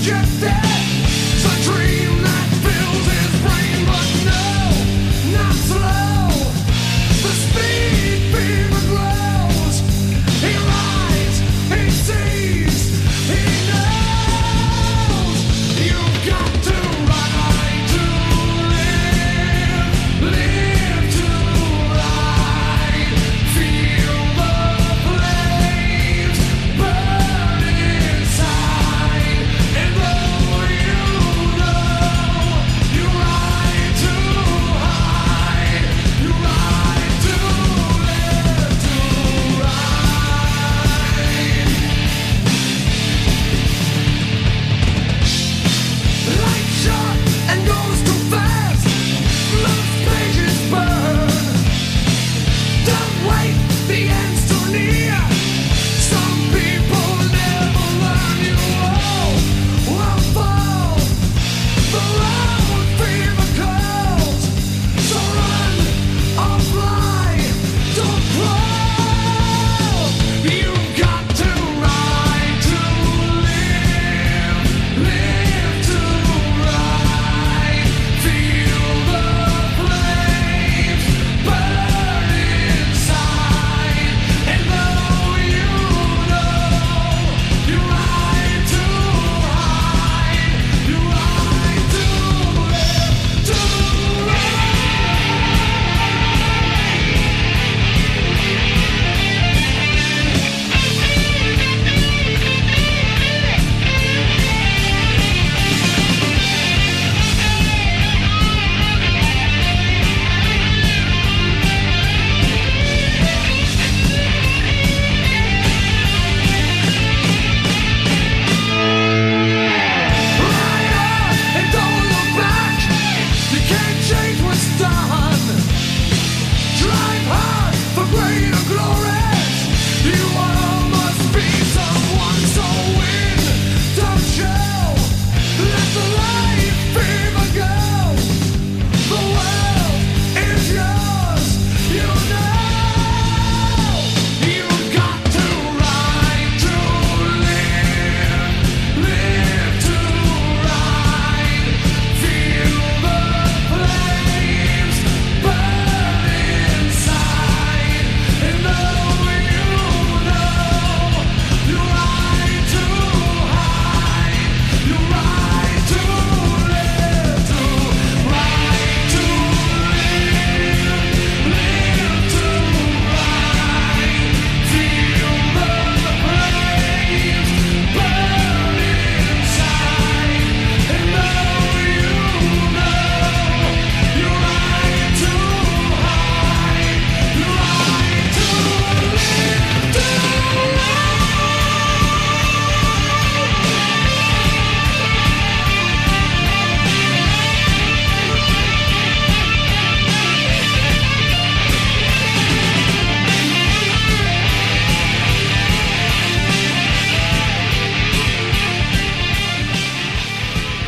just dead.